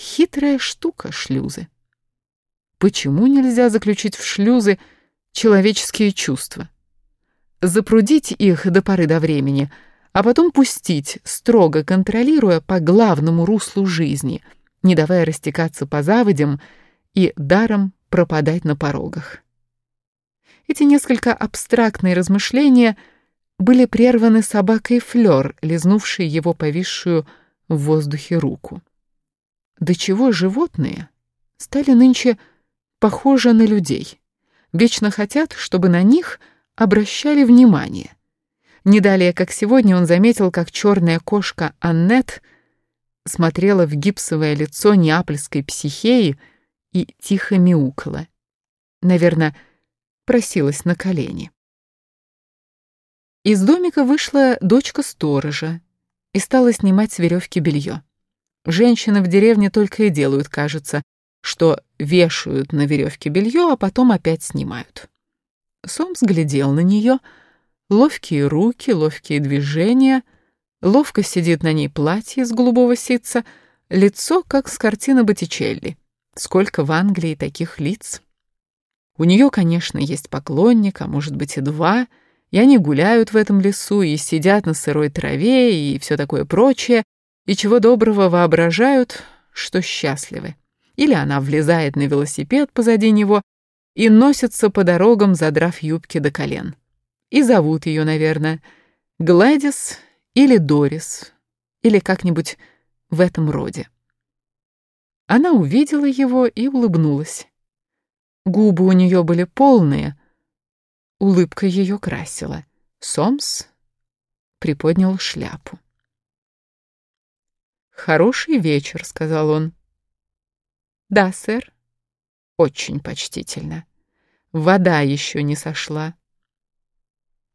Хитрая штука шлюзы. Почему нельзя заключить в шлюзы человеческие чувства? Запрудить их до поры до времени, а потом пустить, строго контролируя по главному руслу жизни, не давая растекаться по заводям и даром пропадать на порогах. Эти несколько абстрактные размышления были прерваны собакой Флёр, лизнувшей его повисшую в воздухе руку. До чего животные стали нынче похожи на людей. Вечно хотят, чтобы на них обращали внимание. Не далее, как сегодня, он заметил, как черная кошка Аннет смотрела в гипсовое лицо неапольской психеи и тихо мяукала. Наверное, просилась на колени. Из домика вышла дочка сторожа и стала снимать с веревки белье. Женщины в деревне только и делают, кажется, что вешают на веревке белье, а потом опять снимают. Сомс глядел на нее, ловкие руки, ловкие движения, ловко сидит на ней платье из голубого ситца, лицо, как с картины Боттичелли. Сколько в Англии таких лиц? У нее, конечно, есть поклонник, а может быть и два, и они гуляют в этом лесу и сидят на сырой траве и все такое прочее, и чего доброго воображают, что счастливы. Или она влезает на велосипед позади него и носится по дорогам, задрав юбки до колен. И зовут ее, наверное, Гладис или Дорис, или как-нибудь в этом роде. Она увидела его и улыбнулась. Губы у нее были полные, улыбка ее красила. Сомс приподнял шляпу. «Хороший вечер», — сказал он. «Да, сэр». «Очень почтительно. Вода еще не сошла».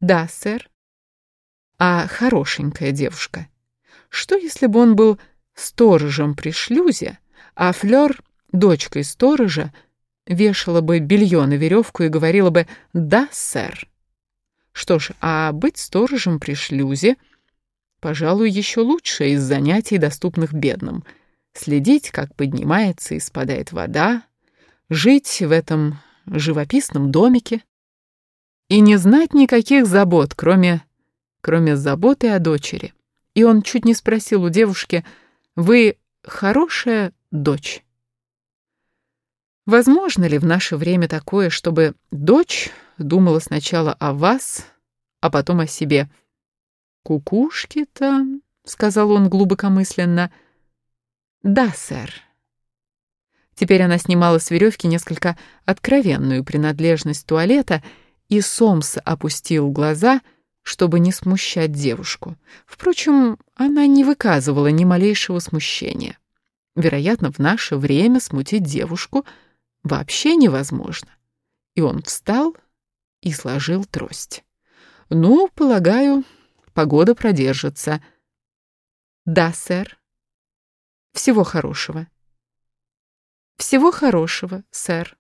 «Да, сэр». «А хорошенькая девушка. Что, если бы он был сторожем при шлюзе, а Флёр, дочкой сторожа, вешала бы белье на веревку и говорила бы «Да, сэр». Что ж, а быть сторожем при шлюзе — пожалуй, еще лучше из занятий, доступных бедным. Следить, как поднимается и спадает вода, жить в этом живописном домике и не знать никаких забот, кроме, кроме заботы о дочери. И он чуть не спросил у девушки, «Вы хорошая дочь?» Возможно ли в наше время такое, чтобы дочь думала сначала о вас, а потом о себе – «Кукушки-то», — сказал он глубокомысленно. «Да, сэр». Теперь она снимала с веревки несколько откровенную принадлежность туалета, и Сомс опустил глаза, чтобы не смущать девушку. Впрочем, она не выказывала ни малейшего смущения. Вероятно, в наше время смутить девушку вообще невозможно. И он встал и сложил трость. «Ну, полагаю, Погода продержится. Да, сэр. Всего хорошего. Всего хорошего, сэр.